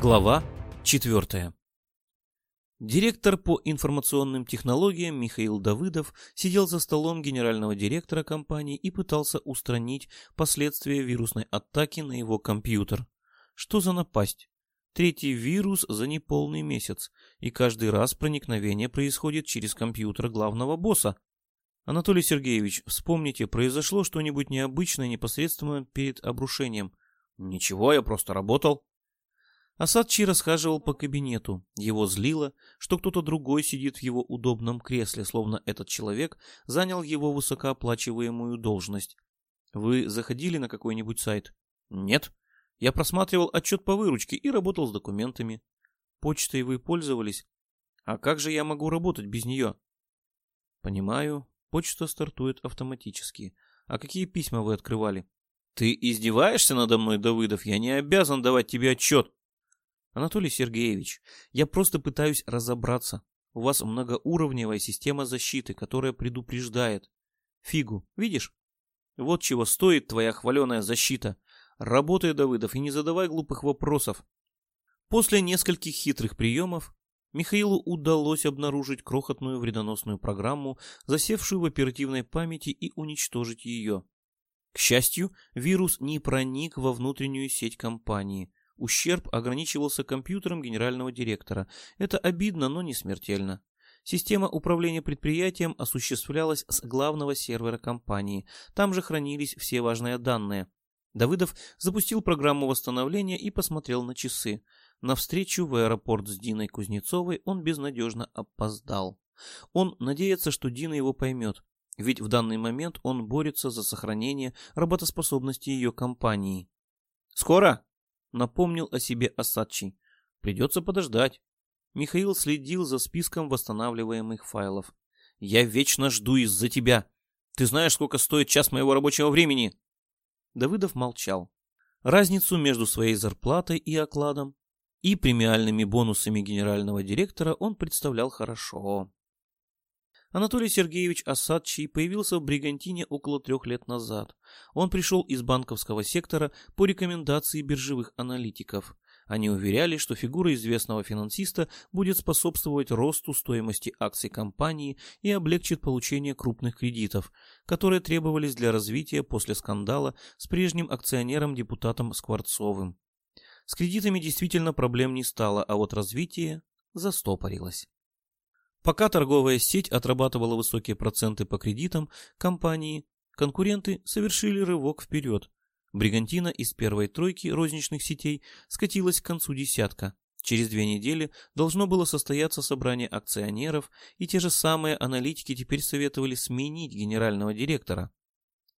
Глава 4. Директор по информационным технологиям Михаил Давыдов сидел за столом генерального директора компании и пытался устранить последствия вирусной атаки на его компьютер. Что за напасть? Третий вирус за неполный месяц, и каждый раз проникновение происходит через компьютер главного босса. Анатолий Сергеевич, вспомните, произошло что-нибудь необычное непосредственно перед обрушением? Ничего, я просто работал. Асадчи расхаживал по кабинету. Его злило, что кто-то другой сидит в его удобном кресле, словно этот человек занял его высокооплачиваемую должность. Вы заходили на какой-нибудь сайт? Нет. Я просматривал отчет по выручке и работал с документами. Почтой вы пользовались? А как же я могу работать без нее? Понимаю. Почта стартует автоматически. А какие письма вы открывали? Ты издеваешься надо мной, Давыдов? Я не обязан давать тебе отчет. Анатолий Сергеевич, я просто пытаюсь разобраться. У вас многоуровневая система защиты, которая предупреждает. Фигу, видишь? Вот чего стоит твоя хваленая защита. Работай, Давыдов, и не задавай глупых вопросов. После нескольких хитрых приемов Михаилу удалось обнаружить крохотную вредоносную программу, засевшую в оперативной памяти, и уничтожить ее. К счастью, вирус не проник во внутреннюю сеть компании – Ущерб ограничивался компьютером генерального директора. Это обидно, но не смертельно. Система управления предприятием осуществлялась с главного сервера компании. Там же хранились все важные данные. Давыдов запустил программу восстановления и посмотрел на часы. На встречу в аэропорт с Диной Кузнецовой он безнадежно опоздал. Он надеется, что Дина его поймет, ведь в данный момент он борется за сохранение работоспособности ее компании. «Скоро?» Напомнил о себе Осадчий. Придется подождать. Михаил следил за списком восстанавливаемых файлов. «Я вечно жду из-за тебя. Ты знаешь, сколько стоит час моего рабочего времени?» Давыдов молчал. Разницу между своей зарплатой и окладом и премиальными бонусами генерального директора он представлял хорошо. Анатолий Сергеевич Осадчий появился в Бригантине около трех лет назад. Он пришел из банковского сектора по рекомендации биржевых аналитиков. Они уверяли, что фигура известного финансиста будет способствовать росту стоимости акций компании и облегчит получение крупных кредитов, которые требовались для развития после скандала с прежним акционером-депутатом Скворцовым. С кредитами действительно проблем не стало, а вот развитие застопорилось. Пока торговая сеть отрабатывала высокие проценты по кредитам компании, конкуренты совершили рывок вперед. Бригантина из первой тройки розничных сетей скатилась к концу десятка. Через две недели должно было состояться собрание акционеров, и те же самые аналитики теперь советовали сменить генерального директора.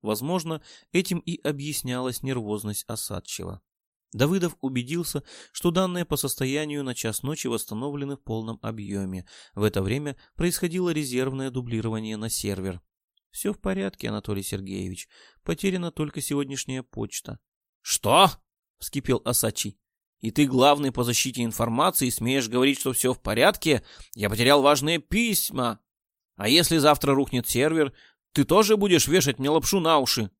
Возможно, этим и объяснялась нервозность Осадчева. Давыдов убедился, что данные по состоянию на час ночи восстановлены в полном объеме. В это время происходило резервное дублирование на сервер. «Все в порядке, Анатолий Сергеевич. Потеряна только сегодняшняя почта». «Что?» — вскипел Осачий. «И ты главный по защите информации смеешь говорить, что все в порядке? Я потерял важные письма. А если завтра рухнет сервер, ты тоже будешь вешать мне лапшу на уши?»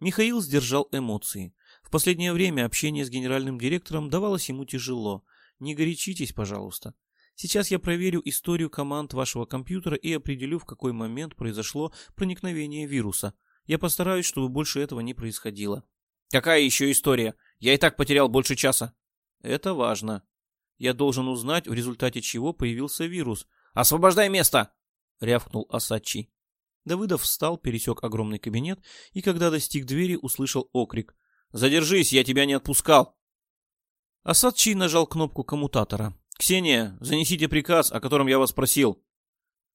Михаил сдержал эмоции последнее время общение с генеральным директором давалось ему тяжело. Не горячитесь, пожалуйста. Сейчас я проверю историю команд вашего компьютера и определю, в какой момент произошло проникновение вируса. Я постараюсь, чтобы больше этого не происходило. Какая еще история? Я и так потерял больше часа. Это важно. Я должен узнать, в результате чего появился вирус. Освобождай место! рявкнул Асачи. Давыдов встал, пересек огромный кабинет и, когда достиг двери, услышал окрик. Задержись, я тебя не отпускал. Асадчий нажал кнопку коммутатора. «Ксения, занесите приказ, о котором я вас просил».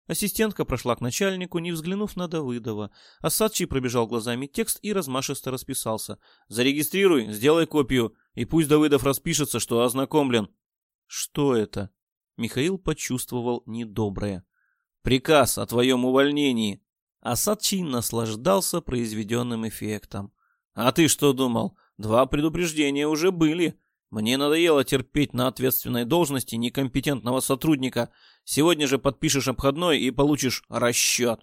Ассистентка прошла к начальнику, не взглянув на Давыдова. Асадчий пробежал глазами текст и размашисто расписался. «Зарегистрируй, сделай копию, и пусть Давыдов распишется, что ознакомлен». «Что это?» Михаил почувствовал недоброе. «Приказ о твоем увольнении». Асадчий наслаждался произведенным эффектом. А ты что думал? Два предупреждения уже были. Мне надоело терпеть на ответственной должности некомпетентного сотрудника. Сегодня же подпишешь обходной и получишь расчет.